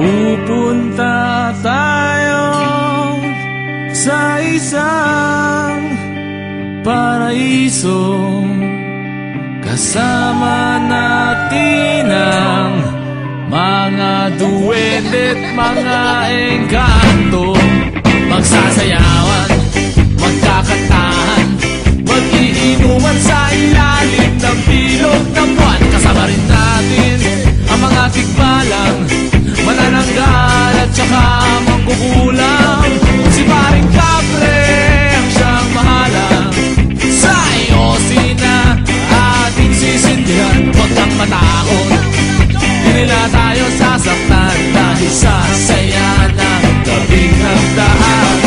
Pupunta tayo sa isang paraiso. Kasama natin ang mga duwende at mga engkanto. Magsasayawan. nagsasaya ng gabing hagdaan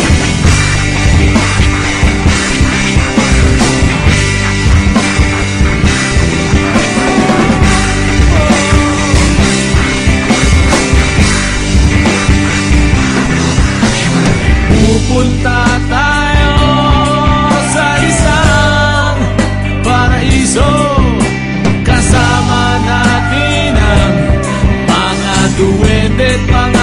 Pupunta tayo sa isang paraiso. duwende pang